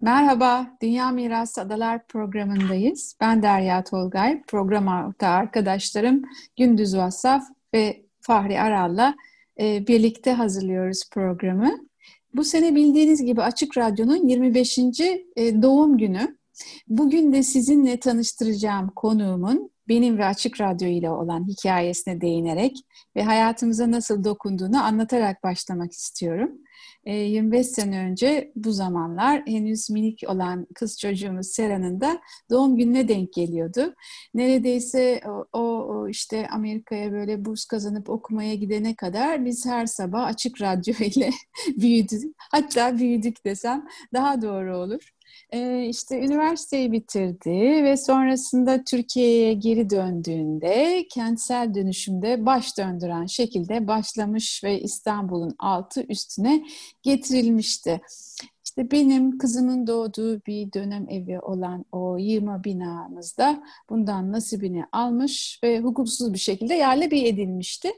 Merhaba, Dünya Mirası Adalar programındayız. Ben Derya Tolgay, program ortağı arkadaşlarım Gündüz Vassaf ve Fahri Aral'la e, birlikte hazırlıyoruz programı. Bu sene bildiğiniz gibi Açık Radyo'nun 25. E, doğum günü. Bugün de sizinle tanıştıracağım konuğumun benim ve Açık Radyo ile olan hikayesine değinerek ve hayatımıza nasıl dokunduğunu anlatarak başlamak istiyorum. 25 ee, sene önce bu zamanlar henüz minik olan kız çocuğumuz Sera'nın da doğum gününe denk geliyordu. Neredeyse o, o işte Amerika'ya böyle burs kazanıp okumaya gidene kadar biz her sabah açık radyo ile büyüdük. Hatta büyüdük desem daha doğru olur e, işte üniversiteyi bitirdi ve sonrasında Türkiye'ye geri döndüğünde kentsel dönüşümde baş döndüren şekilde başlamış ve İstanbul'un altı üstüne getirilmişti. İşte benim kızımın doğduğu bir dönem evi olan o yığma binamızda bundan nasibini almış ve hukuksuz bir şekilde yerle bir edilmişti.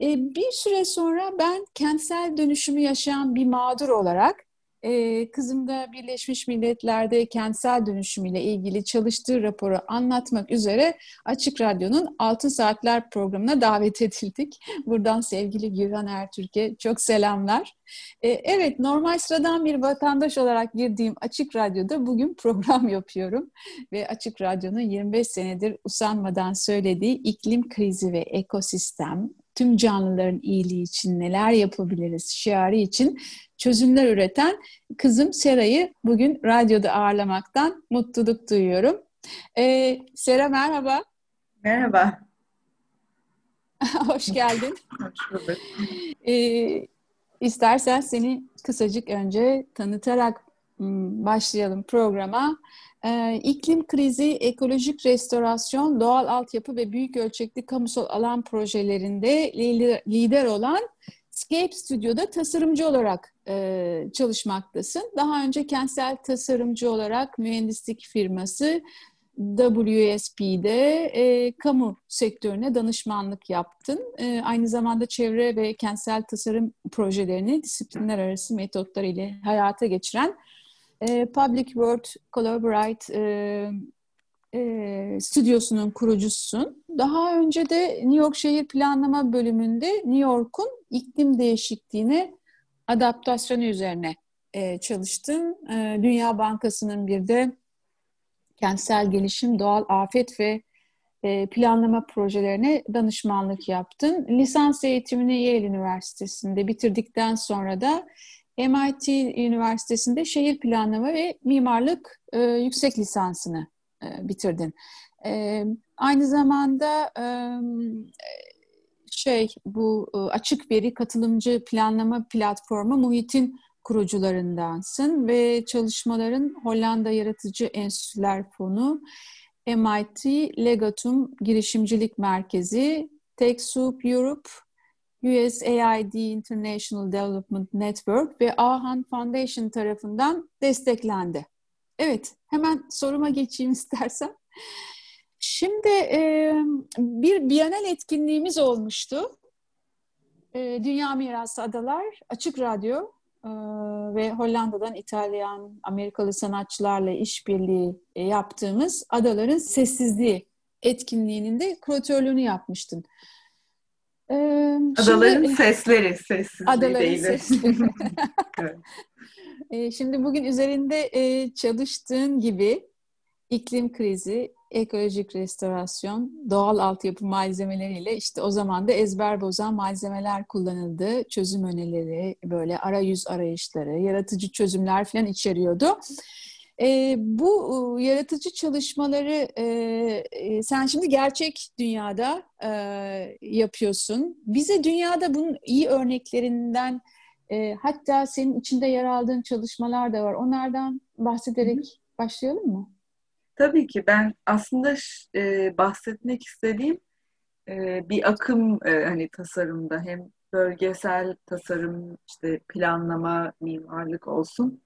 Ee, bir süre sonra ben kentsel dönüşümü yaşayan bir mağdur olarak e, kızım da Birleşmiş Milletler'de kentsel dönüşümüyle ilgili çalıştığı raporu anlatmak üzere Açık Radyo'nun Altın Saatler programına davet edildik. Buradan sevgili Güven Ertürk'e çok selamlar. E, evet, normal sıradan bir vatandaş olarak girdiğim Açık Radyo'da bugün program yapıyorum. Ve Açık Radyo'nun 25 senedir usanmadan söylediği iklim krizi ve ekosistem, tüm canlıların iyiliği için neler yapabiliriz şiarı için çözümler üreten kızım Sera'yı bugün radyoda ağırlamaktan mutluluk duyuyorum. Ee, Sera merhaba. Merhaba. Hoş geldin. Hoş bulduk. Ee, istersen seni kısacık önce tanıtarak hmm, başlayalım programa. Ee, iklim krizi, ekolojik restorasyon, doğal altyapı ve büyük ölçekli kamusal alan projelerinde lider olan Scape Studio'da tasarımcı olarak e, çalışmaktasın. Daha önce kentsel tasarımcı olarak mühendislik firması WSP'de e, kamu sektörüne danışmanlık yaptın. E, aynı zamanda çevre ve kentsel tasarım projelerini disiplinler arası metotlar ile hayata geçiren e, Public World Collaborate e, e, stüdyosunun kurucusun. Daha önce de New York Şehir Planlama bölümünde New York'un iklim değişikliğine adaptasyonu üzerine e, çalıştım. E, Dünya Bankası'nın bir de kentsel gelişim, doğal afet ve e, planlama projelerine danışmanlık yaptın. Lisans eğitimini Yale Üniversitesi'nde bitirdikten sonra da MIT Üniversitesi'nde şehir planlama ve mimarlık e, yüksek lisansını e, bitirdin. E, aynı zamanda e, şey bu e, açık veri katılımcı planlama platformu Muhit'in kurucularındansın ve çalışmaların Hollanda Yaratıcı Enstitüler Fonu, MIT Legatum Girişimcilik Merkezi, TechSoup Europe, USAID International Development Network ve Ahan Foundation tarafından desteklendi. Evet, hemen soruma geçeyim istersen. Şimdi bir Biyanel etkinliğimiz olmuştu. Dünya Mirası Adalar, Açık Radyo ve Hollanda'dan İtalyan, Amerikalı sanatçılarla işbirliği yaptığımız Adaların Sessizliği etkinliğinin de kuratörlüğünü yapmıştın. E, adaların şimdi, sesleri, sessizliği adaların değil. Sesleri. evet. e, şimdi bugün üzerinde e, çalıştığın gibi iklim krizi, ekolojik restorasyon, doğal altyapı malzemeleriyle işte o zaman da ezber bozan malzemeler kullanıldı. Çözüm önerileri, böyle arayüz arayışları, yaratıcı çözümler falan içeriyordu. E, bu yaratıcı çalışmaları e, e, sen şimdi gerçek dünyada e, yapıyorsun. Bize dünyada bunun iyi örneklerinden e, hatta senin içinde yer aldığın çalışmalar da var. Onlardan bahsederek Hı-hı. başlayalım mı? Tabii ki ben aslında e, bahsetmek istediğim e, bir akım e, hani tasarımda hem bölgesel tasarım işte planlama mimarlık olsun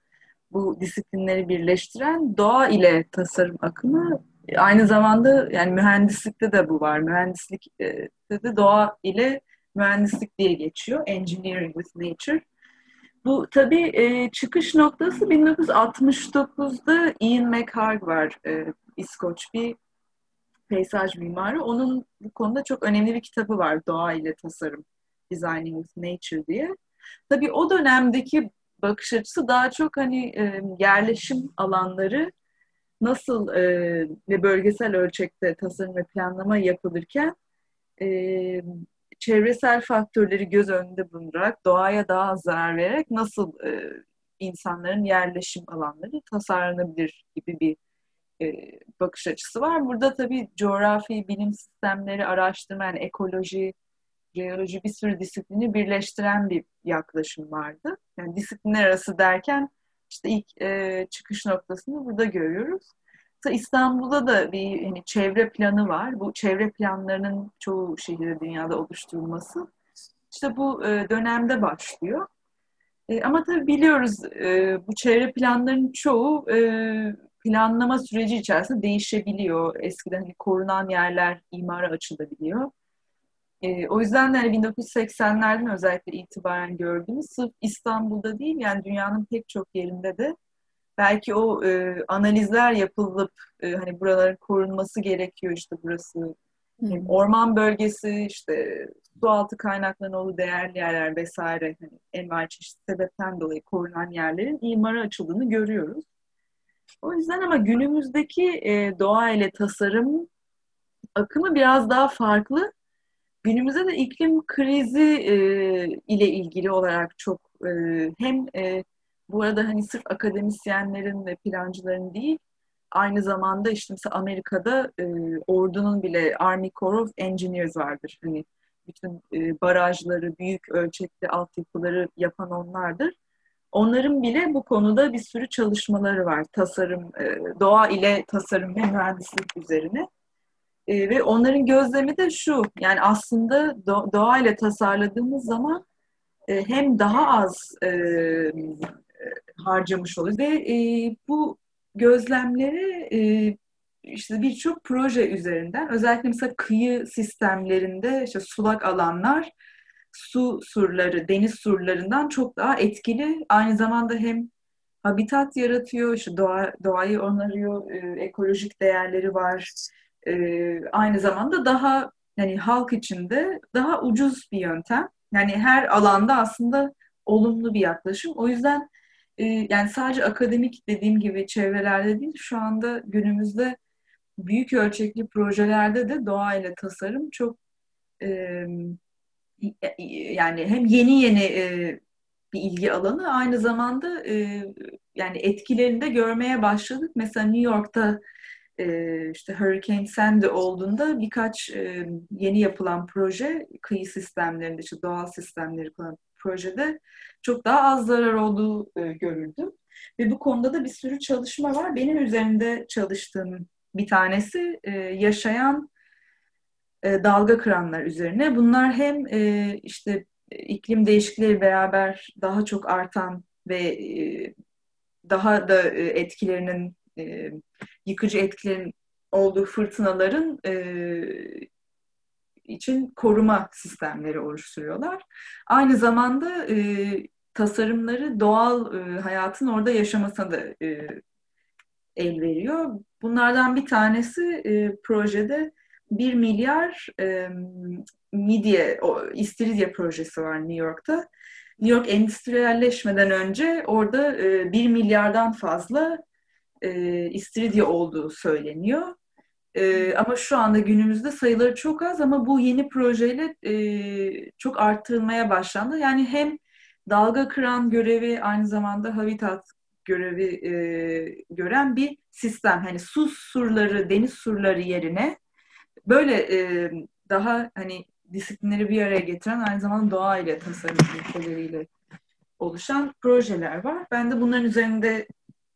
bu disiplinleri birleştiren doğa ile tasarım akımı aynı zamanda yani mühendislikte de bu var mühendislikte de doğa ile mühendislik diye geçiyor engineering with nature Bu tabii e, çıkış noktası 1969'da Ian McHarg var. E, İskoç bir peyzaj mimarı. Onun bu konuda çok önemli bir kitabı var. Doğa ile tasarım. Designing with Nature diye. Tabii o dönemdeki bakış açısı daha çok hani e, yerleşim alanları nasıl e, ve bölgesel ölçekte tasarım ve planlama yapılırken e, çevresel faktörleri göz önünde bulundurarak doğaya daha az zarar vererek nasıl e, insanların yerleşim alanları tasarlanabilir gibi bir e, bakış açısı var. Burada tabii coğrafi bilim sistemleri araştırma, yani ekoloji, jeoloji bir sürü disiplini birleştiren bir yaklaşım vardı. Yani disiplinler arası derken işte ilk e, çıkış noktasını burada görüyoruz. İstanbul'da da bir hani çevre planı var. Bu çevre planlarının çoğu şehirde dünyada oluşturulması işte bu e, dönemde başlıyor. E, ama tabii biliyoruz e, bu çevre planlarının çoğu e, planlama süreci içerisinde değişebiliyor. Eskiden hani korunan yerler imara açılabiliyor. E, o yüzden de hani 1980'lerden özellikle itibaren gördüğümüz sırf İstanbul'da değil yani dünyanın pek çok yerinde de belki o e, analizler yapılıp e, hani buraların korunması gerekiyor işte burası hmm. orman bölgesi işte su altı kaynaklarının olduğu değerli yerler vesaire hani envai çeşit sebepten dolayı korunan yerlerin imara açıldığını görüyoruz. O yüzden ama günümüzdeki e, doğa ile tasarım akımı biraz daha farklı. Günümüzde de iklim krizi e, ile ilgili olarak çok e, hem e, bu arada hani sırf akademisyenlerin ve plancıların değil, aynı zamanda işte mesela Amerika'da e, ordunun bile Army Corps of Engineers vardır. Hani bütün e, barajları, büyük ölçekli altyapıları yapan onlardır. Onların bile bu konuda bir sürü çalışmaları var. Tasarım, e, doğa ile tasarım ve mühendislik üzerine. E, ve onların gözlemi de şu, yani aslında do- doğa ile tasarladığımız zaman e, hem daha az e, harcamış oluyor. Ve e, bu gözlemleri e, işte birçok proje üzerinden özellikle mesela kıyı sistemlerinde işte sulak alanlar su surları, deniz surlarından çok daha etkili. Aynı zamanda hem habitat yaratıyor, işte doğa, doğayı onarıyor, e, ekolojik değerleri var. E, aynı zamanda daha yani halk içinde daha ucuz bir yöntem. Yani her alanda aslında olumlu bir yaklaşım. O yüzden e, yani sadece akademik dediğim gibi çevrelerde değil şu anda günümüzde büyük ölçekli projelerde de doğa ile tasarım çok e, yani hem yeni yeni e, bir ilgi alanı aynı zamanda e, yani etkilerini de görmeye başladık. Mesela New York'ta e, işte Hurricane Sandy olduğunda birkaç e, yeni yapılan proje kıyı sistemlerinde işte doğal sistemleri kullanan projede çok daha az zarar olduğu e, görüldü. Ve bu konuda da bir sürü çalışma var. Benim üzerinde çalıştığım bir tanesi e, yaşayan dalga kıranlar üzerine. Bunlar hem işte iklim değişikliği beraber daha çok artan ve daha da etkilerinin e, yıkıcı etkilerin olduğu fırtınaların e, için koruma sistemleri oluşturuyorlar. Aynı zamanda e, tasarımları doğal e, hayatın orada yaşamasına da e, el veriyor. Bunlardan bir tanesi e, projede 1 milyar e, midye, o, istiridye projesi var New York'ta. New York endüstriyelleşmeden önce orada e, 1 milyardan fazla e, istiridye olduğu söyleniyor. E, ama şu anda günümüzde sayıları çok az ama bu yeni projeyle e, çok arttırılmaya başlandı. Yani hem dalga kıran görevi aynı zamanda habitat görevi e, gören bir sistem. Hani su surları, deniz surları yerine böyle e, daha hani disiplinleri bir araya getiren aynı zamanda doğa ile tasarım ilkeleriyle oluşan projeler var. Ben de bunların üzerinde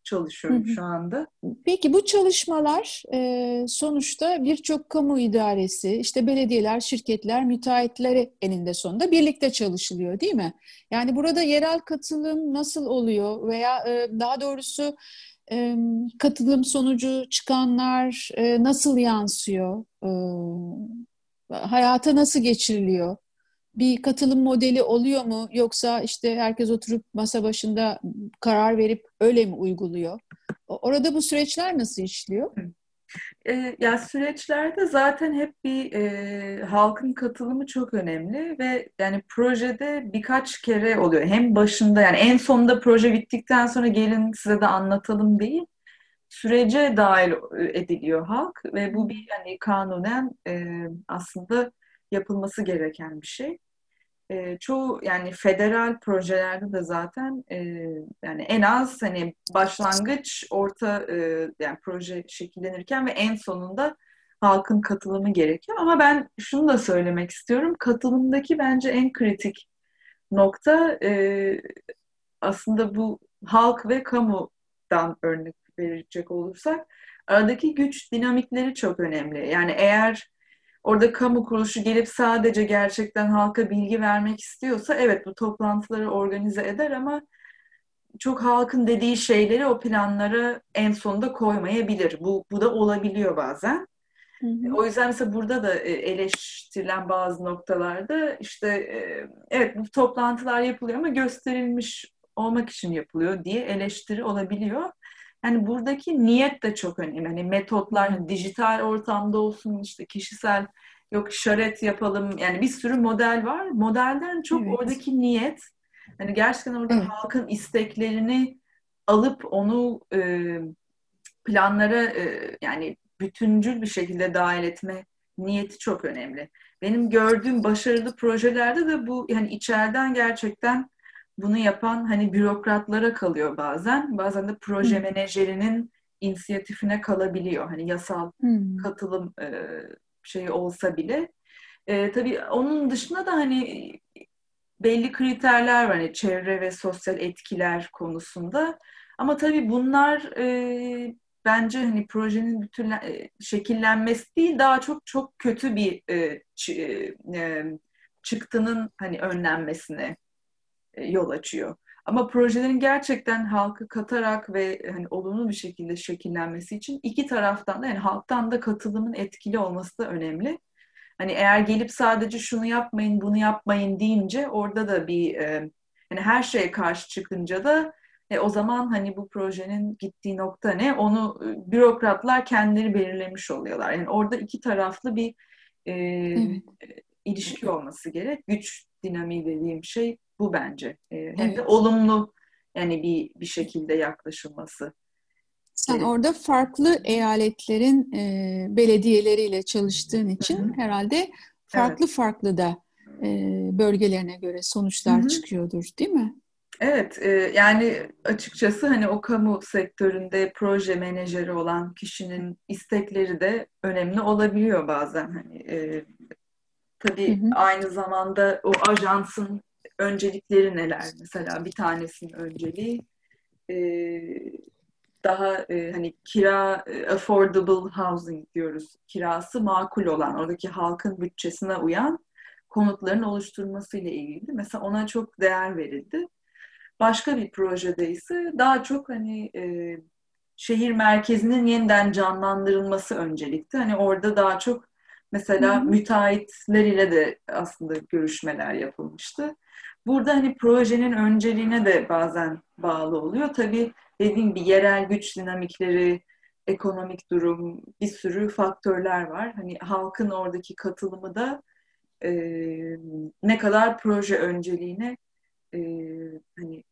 çalışıyorum hı hı. şu anda. Peki bu çalışmalar e, sonuçta birçok kamu idaresi, işte belediyeler, şirketler, müteahhitleri eninde sonunda birlikte çalışılıyor değil mi? Yani burada yerel katılım nasıl oluyor veya e, daha doğrusu e, katılım sonucu çıkanlar e, nasıl yansıyor? E, hayata nasıl geçiriliyor? Bir katılım modeli oluyor mu? Yoksa işte herkes oturup masa başında karar verip öyle mi uyguluyor? Orada bu süreçler nasıl işliyor? E, ya süreçlerde zaten hep bir e, halkın katılımı çok önemli ve yani projede birkaç kere oluyor. Hem başında yani en sonunda proje bittikten sonra gelin size de anlatalım değil. Sürece dahil ediliyor halk ve bu bir yani kanunen e, aslında yapılması gereken bir şey e, çoğu yani federal projelerde de zaten e, yani en az hani başlangıç, orta e, yani proje şekillenirken ve en sonunda halkın katılımı gerekiyor. Ama ben şunu da söylemek istiyorum. Katılımdaki bence en kritik nokta e, aslında bu halk ve kamudan örnek verecek olursak aradaki güç dinamikleri çok önemli. Yani eğer orada kamu kuruluşu gelip sadece gerçekten halka bilgi vermek istiyorsa evet bu toplantıları organize eder ama çok halkın dediği şeyleri o planlara en sonunda koymayabilir. Bu, bu da olabiliyor bazen. Hı hı. O yüzden mesela burada da e, eleştirilen bazı noktalarda işte e, evet bu toplantılar yapılıyor ama gösterilmiş olmak için yapılıyor diye eleştiri olabiliyor. Yani buradaki niyet de çok önemli. Hani metotlar hani dijital ortamda olsun işte kişisel yok şaret yapalım. Yani bir sürü model var. Modelden çok evet. oradaki niyet hani gerçekten orada evet. halkın isteklerini alıp onu e, planlara e, yani bütüncül bir şekilde dahil etme niyeti çok önemli. Benim gördüğüm başarılı projelerde de bu yani içeriden gerçekten bunu yapan hani bürokratlara kalıyor bazen. Bazen de proje hmm. menajerinin inisiyatifine kalabiliyor. Hani yasal hmm. katılım e, şeyi olsa bile. E, tabii onun dışında da hani belli kriterler var. Hani çevre ve sosyal etkiler konusunda. Ama tabii bunlar e, bence hani projenin bütün e, şekillenmesi değil daha çok çok kötü bir e, ç, e, çıktının hani önlenmesine e, yol açıyor. Ama projelerin gerçekten halkı katarak ve hani olumlu bir şekilde şekillenmesi için iki taraftan da yani halktan da katılımın etkili olması da önemli. Hani eğer gelip sadece şunu yapmayın, bunu yapmayın deyince orada da bir e, hani her şeye karşı çıkınca da e, o zaman hani bu projenin gittiği nokta ne? Onu e, bürokratlar kendileri belirlemiş oluyorlar. Yani orada iki taraflı bir e, evet. ilişki olması gerek. Güç dinamiği dediğim şey bu bence. E, hem evet. de olumlu yani bir bir şekilde yaklaşılması. Sen orada farklı eyaletlerin e, belediyeleriyle çalıştığın için Hı-hı. herhalde farklı evet. farklı da e, bölgelerine göre sonuçlar Hı-hı. çıkıyordur, değil mi? Evet, e, yani açıkçası hani o kamu sektöründe proje menajeri olan kişinin istekleri de önemli olabiliyor bazen. Hani e, tabii hı hı. aynı zamanda o ajansın öncelikleri neler? Mesela bir tanesinin önceliği e, daha e, hani kira e, affordable housing diyoruz. Kirası makul olan, oradaki halkın bütçesine uyan konutların oluşturması ile ilgili. Mesela ona çok değer verildi. Başka bir projede ise daha çok hani e, şehir merkezinin yeniden canlandırılması öncelikti. Hani orada daha çok mesela Hı-hı. müteahhitler ile de aslında görüşmeler yapılmıştı. Burada hani projenin önceliğine de bazen bağlı oluyor. Tabii dediğim bir yerel güç dinamikleri, ekonomik durum, bir sürü faktörler var. Hani halkın oradaki katılımı da e, ne kadar proje önceliğine e, hani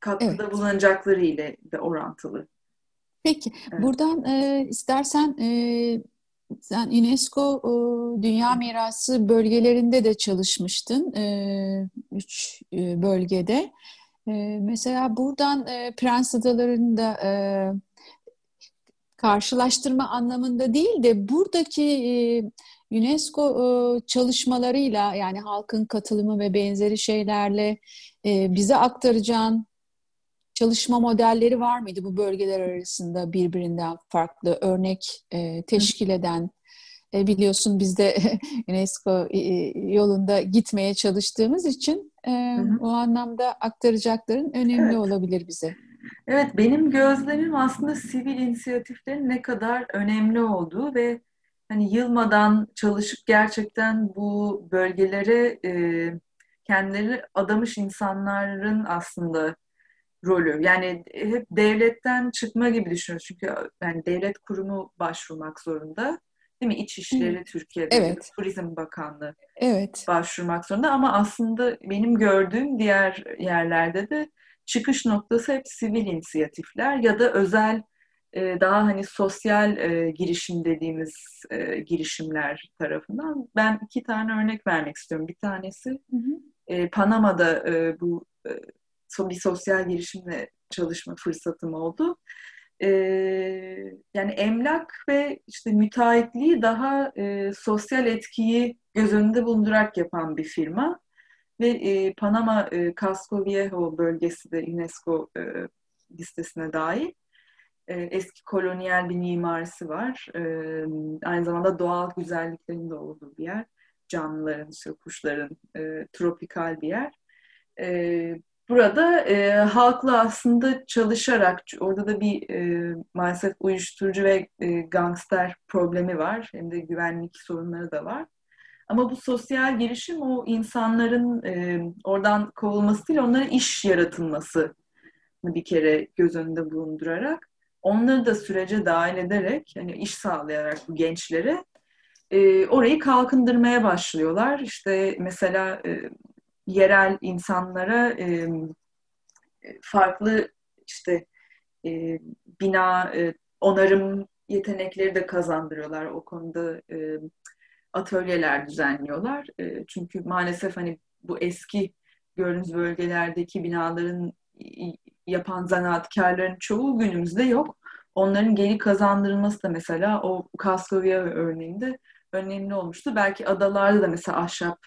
katkıda evet. bulunacakları ile de orantılı. Peki, evet. buradan e, istersen e, sen UNESCO e, Dünya Mirası bölgelerinde de çalışmıştın. E, üç e, bölgede. Mesela buradan Prens Adaları'nda karşılaştırma anlamında değil de buradaki UNESCO çalışmalarıyla yani halkın katılımı ve benzeri şeylerle bize aktaracağın çalışma modelleri var mıydı bu bölgeler arasında birbirinden farklı örnek e, teşkil eden? E, biliyorsun biz de UNESCO e, yolunda gitmeye çalıştığımız için e, o anlamda aktaracakların önemli evet. olabilir bize. Evet, benim gözlemim aslında sivil inisiyatiflerin ne kadar önemli olduğu ve hani yılmadan çalışıp gerçekten bu bölgelere e, kendileri adamış insanların aslında rolü. Yani hep devletten çıkma gibi düşünüyoruz. Çünkü yani devlet kurumu başvurmak zorunda. Değil mi? İçişleri Türkiye'de, evet. Turizm Bakanlığı evet. başvurmak zorunda. Ama aslında benim gördüğüm diğer yerlerde de çıkış noktası hep sivil inisiyatifler ya da özel e, daha hani sosyal e, girişim dediğimiz e, girişimler tarafından. Ben iki tane örnek vermek istiyorum. Bir tanesi hı hı. Panama'da bu bir sosyal girişimle çalışma fırsatım oldu. yani emlak ve işte müteahhitliği daha sosyal etkiyi göz önünde bulundurarak yapan bir firma ve Panama Casco Viejo bölgesi de UNESCO listesine dahil eski kolonyal bir mimarisi var. aynı zamanda doğal güzelliklerin de olduğu bir yer. Canlıların, işte kuşların, tropikal bir yer. Burada halkla aslında çalışarak, orada da bir maalesef uyuşturucu ve gangster problemi var. Hem de güvenlik sorunları da var. Ama bu sosyal girişim o insanların oradan kovulması değil, onlara iş yaratılması bir kere göz önünde bulundurarak onları da sürece dahil ederek yani iş sağlayarak bu gençlere e, orayı kalkındırmaya başlıyorlar. İşte mesela e, yerel insanlara e, farklı işte e, bina e, onarım yetenekleri de kazandırıyorlar. O konuda e, atölyeler düzenliyorlar. E, çünkü maalesef hani bu eski gördüğünüz bölgelerdeki binaların yapan zanaatkarların çoğu günümüzde yok. Onların geri kazandırılması da mesela o Kaskovya örneğinde önemli olmuştu. Belki adalarda da mesela ahşap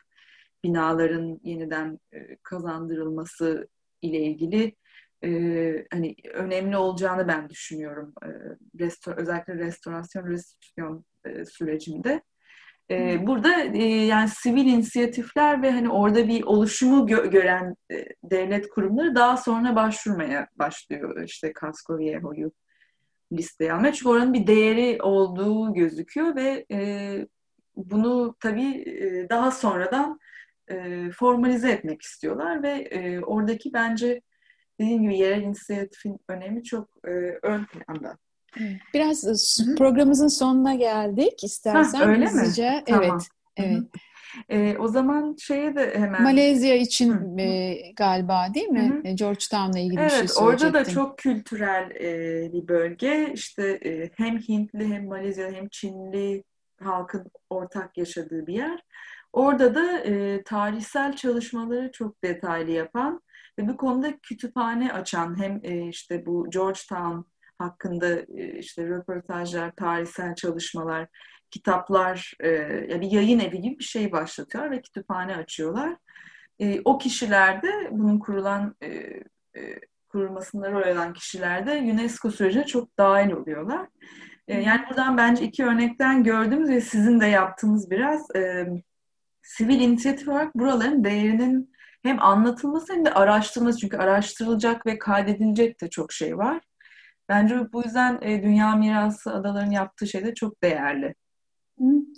binaların yeniden e, kazandırılması ile ilgili e, hani önemli olacağını ben düşünüyorum. E, restor özellikle restorasyon restitüsyon e, sürecinde. E, burada e, yani sivil inisiyatifler ve hani orada bir oluşumu gö- gören e, devlet kurumları daha sonra başvurmaya başlıyor. İşte Kasko Viejo'yu listeye almaya. Çünkü oranın bir değeri olduğu gözüküyor ve e, bunu tabii e, daha sonradan e, formalize etmek istiyorlar ve e, oradaki bence dediğim gibi yerel inisiyatifin önemi çok e, ön planda. Biraz Hı-hı. programımızın sonuna geldik. İstersen ha, öyle hızlıca. Mi? Tamam. Evet. Evet. E, o zaman şeye de hemen... Malezya için e, galiba değil mi? Hı-hı. Georgetown'la ilgili evet, bir şey söyleyecektim. Orada da çok kültürel e, bir bölge. İşte e, hem Hintli hem Malezya hem Çinli halkın ortak yaşadığı bir yer. Orada da e, tarihsel çalışmaları çok detaylı yapan ve bu konuda kütüphane açan hem e, işte bu Georgetown hakkında işte röportajlar, tarihsel çalışmalar, kitaplar, ya bir yayın evi gibi bir şey başlatıyor ve kütüphane açıyorlar. O kişilerde bunun kurulan kurulmasında rol alan kişilerde UNESCO sürecine çok dahil oluyorlar. Yani buradan bence iki örnekten gördüğümüz ve sizin de yaptığınız biraz e, sivil inisiyatif olarak buraların değerinin hem anlatılması hem de araştırılması. Çünkü araştırılacak ve kaydedilecek de çok şey var. Bence bu yüzden e, Dünya Mirası Adaların yaptığı şey de çok değerli.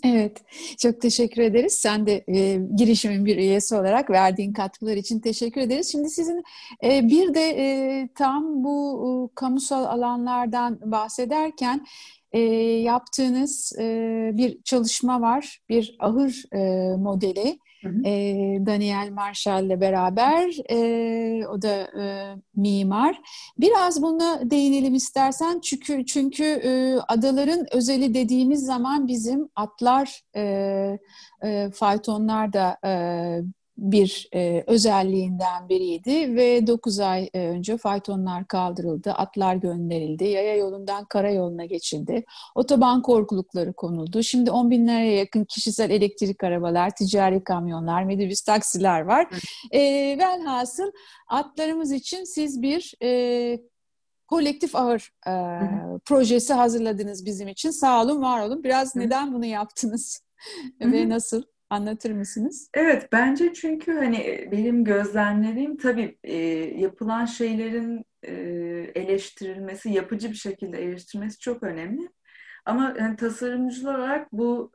Evet, çok teşekkür ederiz. Sen de e, girişimin bir üyesi olarak verdiğin katkılar için teşekkür ederiz. Şimdi sizin e, bir de e, tam bu e, kamusal alanlardan bahsederken e, yaptığınız e, bir çalışma var, bir ahır e, modeli. Hı hı. E, Daniel Marshall ile beraber e, o da e, mimar. Biraz buna değinelim istersen çünkü çünkü e, adaların özeli dediğimiz zaman bizim atlar, e, e, faytonlar da e, bir e, özelliğinden biriydi ve 9 ay e, önce faytonlar kaldırıldı, atlar gönderildi, yaya yolundan karayoluna geçildi, otoban korkulukları konuldu. Şimdi 10 binlere yakın kişisel elektrik arabalar, ticari kamyonlar, minibüs taksiler var. E, velhasıl atlarımız için siz bir e, kolektif ağır e, projesi hazırladınız bizim için. Sağ olun, var olun. Biraz neden bunu yaptınız ve nasıl? Anlatır mısınız? Evet, bence çünkü hani e, benim gözlemlediğim tabii e, yapılan şeylerin e, eleştirilmesi, yapıcı bir şekilde eleştirilmesi çok önemli. Ama yani tasarımcı olarak bu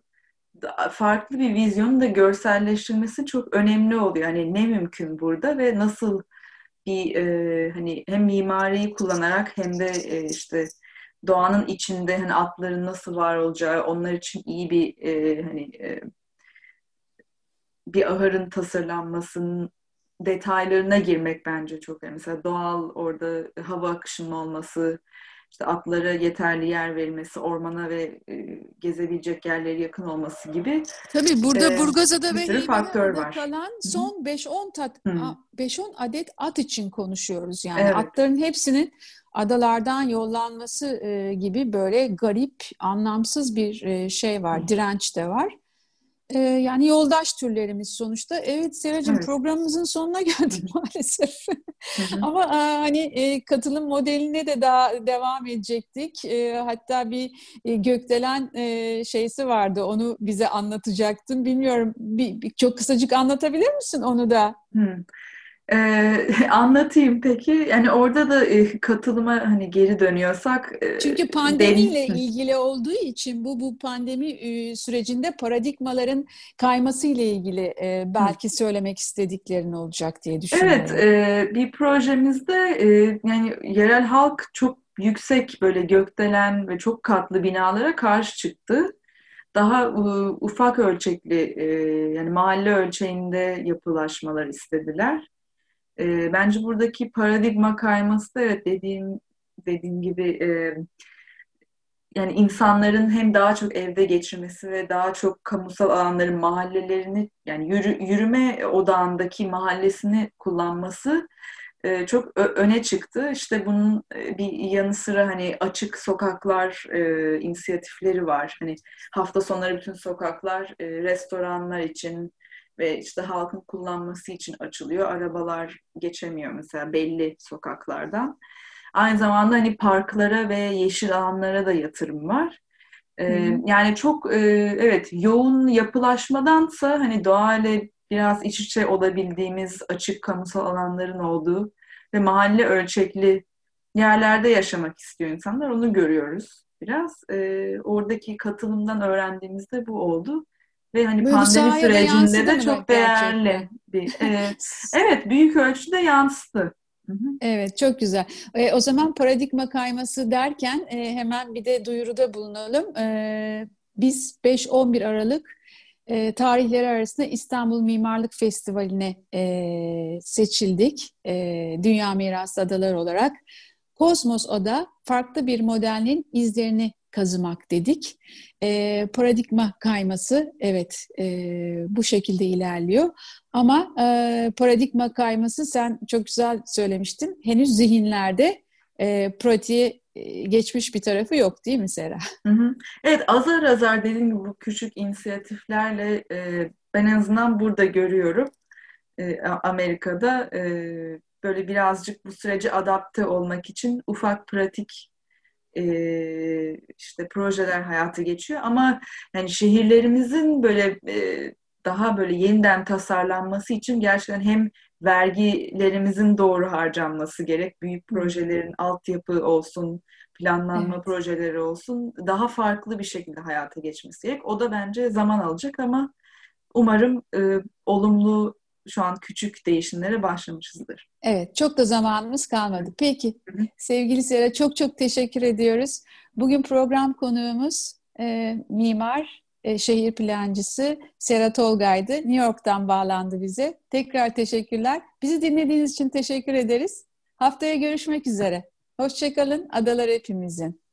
farklı bir vizyonu da görselleştirmesi çok önemli oluyor. Yani ne mümkün burada ve nasıl bir e, hani hem mimariyi kullanarak hem de e, işte doğanın içinde hani atların nasıl var olacağı onlar için iyi bir e, hani e, bir ahırın tasarlanmasının detaylarına girmek bence çok önemli. Mesela doğal orada hava akışının olması, işte atlara yeterli yer verilmesi, ormana ve e, gezebilecek yerleri yakın olması gibi. Tabii burada e, Burgazada ve var. kalan son 5-10 tat 5-10 adet at için konuşuyoruz yani. Evet. Atların hepsinin adalardan yollanması e, gibi böyle garip, anlamsız bir e, şey var, direnç de var. E, yani yoldaş türlerimiz sonuçta. Evet Seracığım evet. programımızın sonuna geldik maalesef. Ama e, hani e, katılım modeline de daha devam edecektik. E, hatta bir e, gökdelen e, şeysi vardı. Onu bize anlatacaktın. Bilmiyorum bir, bir çok kısacık anlatabilir misin onu da? Hı. Ee, anlatayım peki. Yani orada da e, katılıma hani geri dönüyorsak. E, Çünkü pandemiyle deniz... ilgili olduğu için bu bu pandemi e, sürecinde paradigmaların kayması ile ilgili e, belki söylemek istediklerin olacak diye düşünüyorum. Evet, e, bir projemizde e, yani yerel halk çok yüksek böyle gökdelen ve çok katlı binalara karşı çıktı daha ufak ölçekli yani mahalle ölçeğinde yapılaşmalar istediler. E, bence buradaki paradigma kayması da evet dediğim dediğim gibi e, yani insanların hem daha çok evde geçirmesi ve daha çok kamusal alanların mahallelerini yani yürü, yürüme odağındaki mahallesini kullanması e, çok öne çıktı. İşte bunun e, bir yanı sıra hani açık sokaklar e, inisiyatifleri var. Hani hafta sonları bütün sokaklar e, restoranlar için, ve işte halkın kullanması için açılıyor. Arabalar geçemiyor mesela belli sokaklardan. Aynı zamanda hani parklara ve yeşil alanlara da yatırım var. Ee, yani çok e, evet yoğun yapılaşmadansa hani doğayla biraz iç içe olabildiğimiz açık kamusal alanların olduğu ve mahalle ölçekli yerlerde yaşamak istiyor insanlar. Onu görüyoruz biraz. E, oradaki katılımdan öğrendiğimizde bu oldu. Ve hani Böyle pandemi sürecinde de çok değerli bir. E, evet, büyük ölçüde yansıdı. Evet, çok güzel. E, o zaman paradigma kayması derken e, hemen bir de duyuruda bulunalım. E, biz 5-11 Aralık e, tarihleri arasında İstanbul Mimarlık Festivali'ne e, seçildik. E, Dünya Mirası Adaları olarak. Kosmos Oda farklı bir modelin izlerini kazımak dedik. E, paradigma kayması evet e, bu şekilde ilerliyor. Ama e, paradigma kayması sen çok güzel söylemiştin. Henüz zihinlerde e, pratiğe geçmiş bir tarafı yok değil mi Sera? Hı hı. Evet azar azar dediğim gibi bu küçük inisiyatiflerle e, ben en azından burada görüyorum. E, Amerika'da e, böyle birazcık bu sürece adapte olmak için ufak pratik e, işte projeler hayatı geçiyor ama yani şehirlerimizin böyle e, daha böyle yeniden tasarlanması için gerçekten hem vergilerimizin doğru harcanması gerek, büyük projelerin altyapı olsun, planlanma evet. projeleri olsun daha farklı bir şekilde hayata geçmesi gerek. O da bence zaman alacak ama umarım e, olumlu şu an küçük değişimlere başlamışızdır. Evet, çok da zamanımız kalmadı. Peki, sevgili Sera çok çok teşekkür ediyoruz. Bugün program konuğumuz e, mimar, e, şehir plancısı Sera Tolga'ydı. New York'tan bağlandı bize. Tekrar teşekkürler. Bizi dinlediğiniz için teşekkür ederiz. Haftaya görüşmek üzere. Hoşçakalın. Adalar hepimizin.